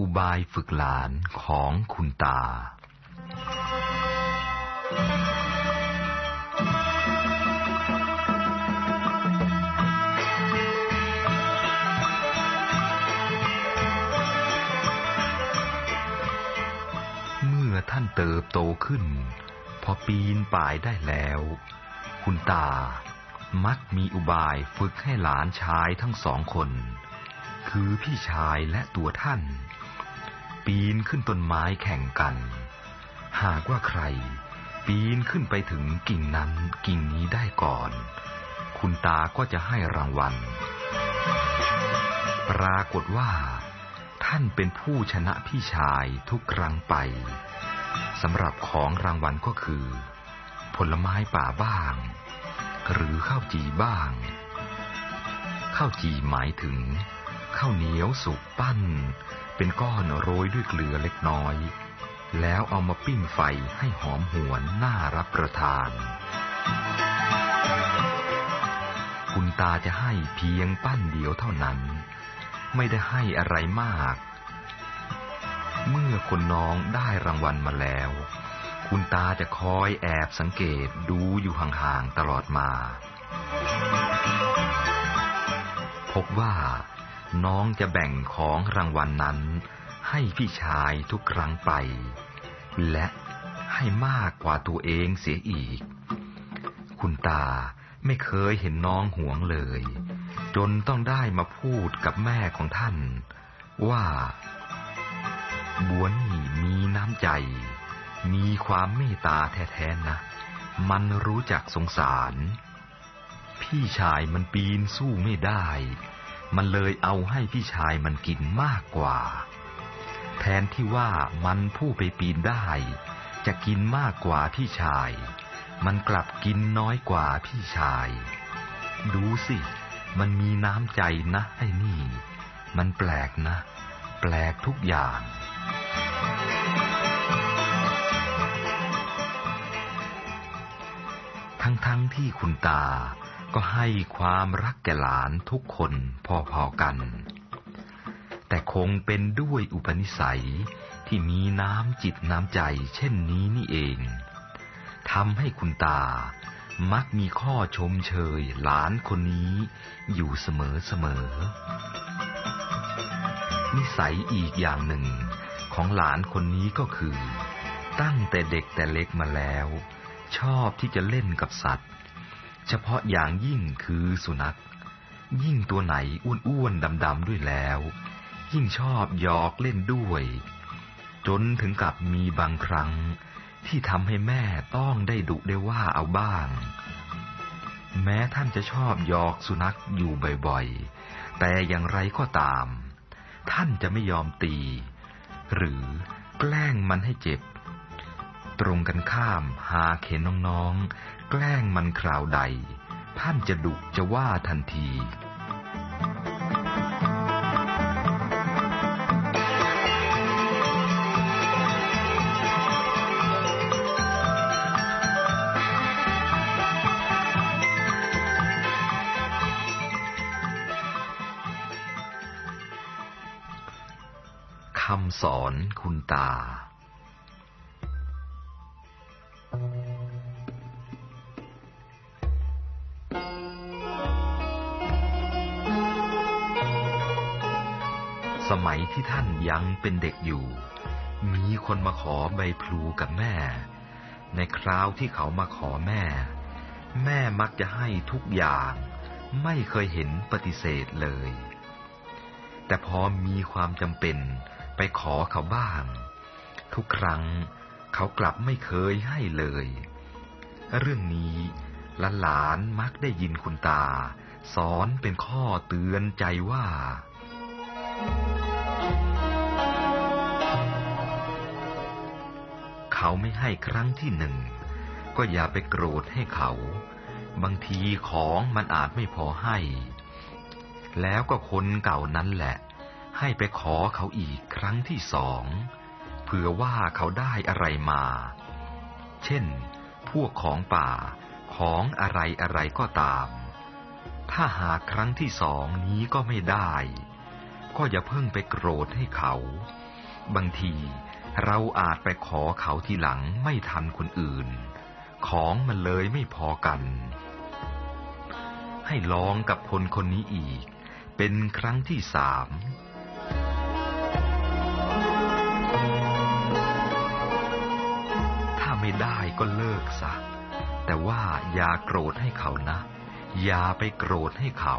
อุบายฝึกหลานของคุณตา เมื่อท่านเติบโตขึ้น พอปีนป่ายได้แล้ว คุณตามักมีอุบายฝึกให้หลานชายทั้งสองคน คือพี่ชายและตัวท่าน ปีนขึ้นต้นไม้แข่งกัน หากว่าใคร ปีนขึ้นไปถึงกิ่งนั้นกิ่งนี้ได้ก่อน คุณตาก็จะให้รางวัล ปรากฏว่า ท่านเป็นผู้ชนะพี่ชายทุกครั้งไปสำหรับของรางวัลก็คือ ผลไม้ป่าบ้าง หรือข้าวจีบ้างข้าวจีหมายถึงข้าวเหนียวสุกปั้น เป็นก้อนโรยด้วยเกลือเล็กน้อย แล้วเอามาปิ้งไฟให้หอมหวนน่ารับประทาน คุณตาจะให้เพียงปั้นเดียวเท่านั้น ไม่ได้ให้อะไรมาก เมื่อคนน้องได้รางวัลมาแล้ว คุณตาจะคอยแอบสังเกตดูอยู่ห่างๆตลอดมา พบว่า น้องจะแบ่งของรางวัลนนั้น ให้พี่ชายทุกครั้งไป และให้มากกว่าตัวเองเสียอีก คุณตาไม่เคยเห็นน้องห่วงเลย จนต้องได้มาพูดกับแม่ของท่าน ว่าบัวนี่มีน้ำใจ มีความเมตตาแท้ๆนะ มันรู้จักสงสาร พี่ชายมันปีนสู้ไม่ได้ มันเลยเอาให้พี่ชายมันกินมากกว่า แทนที่ว่ามันผู้ไปปีนได้ จะกินมากกว่าพี่ชาย มันกลับกินน้อยกว่าพี่ชาย ดูสิ มันมีน้ำใจนะไอ้นี่ มันแปลกนะ แปลกทุกอย่างทั้งๆทที่คุณตา ก็ให้ความรักแก่หลานทุกคนพอๆกัน แต่คงเป็นด้วยอุปนิสัยที่มีน้ำจิตน้ำใจเช่นนี้นี่เองทำให้คุณตามักมีข้อชมเชยหลานคนนี้อยู่เสมอๆนิสัยอีกอย่างหนึ่งของหลานคนนี้ก็คือ ตั้งแต่เด็กแต่เล็กมาแล้ว ชอบที่จะเล่นกับสัตว์ เฉพาะอย่างยิ่งคือสุนัข ยิ่งตัวไหนอ้วนๆดำๆด้วยแล้ว ยิ่งชอบหยอกเล่นด้วย จนถึงกับมีบางครั้งที่ทำให้แม่ต้องได้ดุได้ว่าเอาบ้าง แม้ท่านจะชอบหยอกสุนัขอยู่บ่อยๆ แต่อย่างไรก็ตาม ท่านจะไม่ยอมตี หรือแกล้งมันให้เจ็บ ตรงกันข้ามหาเห็นน้องๆ แกล้งมันคราวใด ท่านจะดุจะว่าทันทีคำสอนคุณตา มัยที่ท่านยังเป็นเด็กอยู่ มีคนมาขอใบพลูกับแม่ ในคราวที่เขามาขอแม่ แม่มักจะให้ทุกอย่าง ไม่เคยเห็นปฏิเสธเลย แต่พอมีความจำเป็นไปขอเขาบ้าง ทุกครั้งเขากลับไม่เคยให้เลย เรื่องนี้หลานๆมักได้ยินคุณตา สอนเป็นข้อเตือนใจว่า เขาไม่ให้ครั้งที่หนึ่ง ก็อย่าไปโกรธให้เขา บางทีของมันอาจไม่พอให้ แล้วก็คนเก่านั้นแหละ ให้ไปขอเขาอีกครั้งที่สองเผื่อว่าเขาได้อะไรมา เช่น พวกของป่าของอะไรอะไรก็ตาม ถ้าหาครั้งที่สองนี้ก็ไม่ได้ ก็อย่าเพิ่งไปโกรธให้เขา บางที เราอาจไปขอเขาทีหลังไม่ทันคนอื่น ของมันเลยไม่พอกัน ให้ลองกับคนคนนี้อีก เป็นครั้งที่สามถ้าไม่ได้ก็เลิกซะแต่ว่าอย่าโกรธให้เขานะ อย่าไปโกรธให้เขา